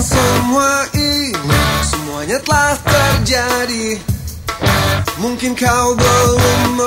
semua ini Semuanya telah terjadi. Mungkin kau belum